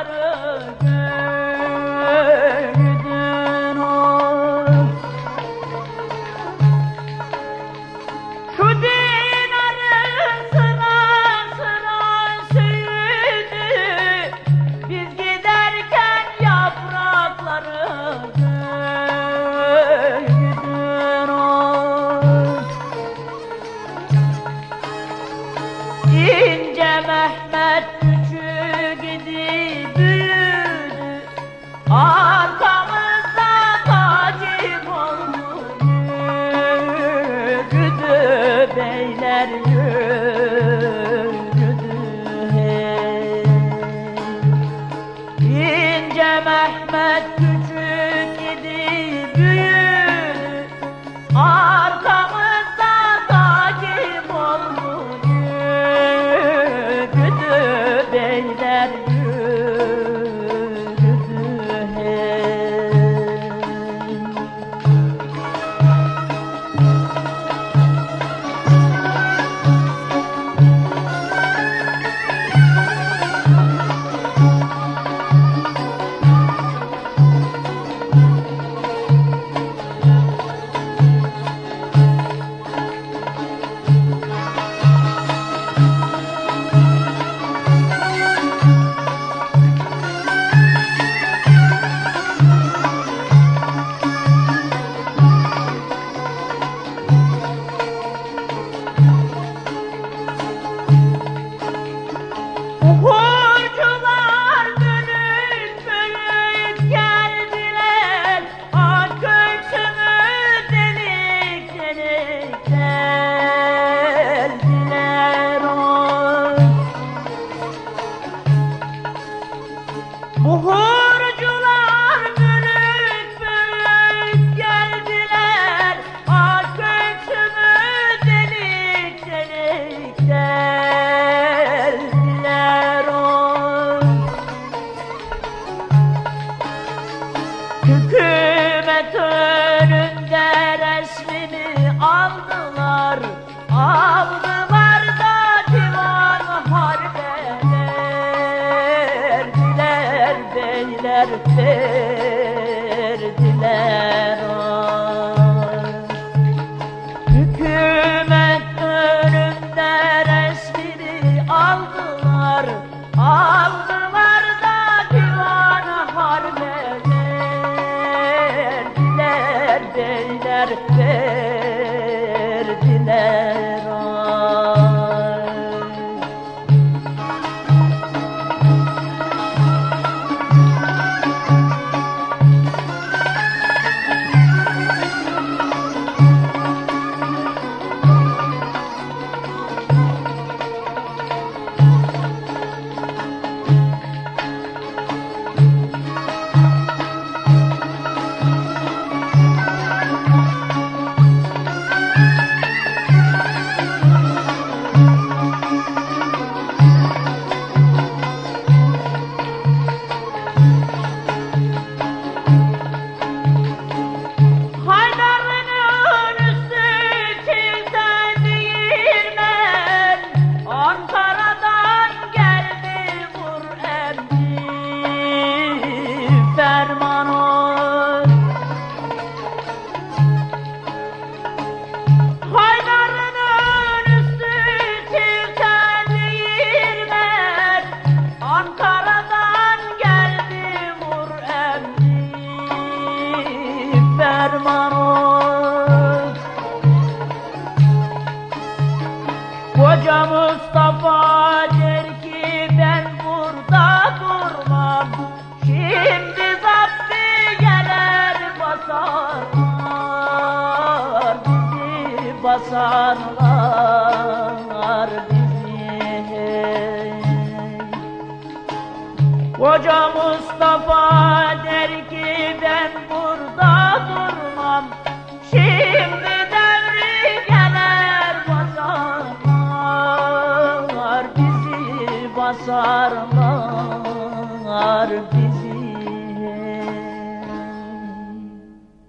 sarı göz Whoa! Koca Mustafa der ki ben burada durmam. Şimdi zaptı gelir basarlar Bizi basarlar bizi. Koca Mustafa der ki ben burada sarmar bir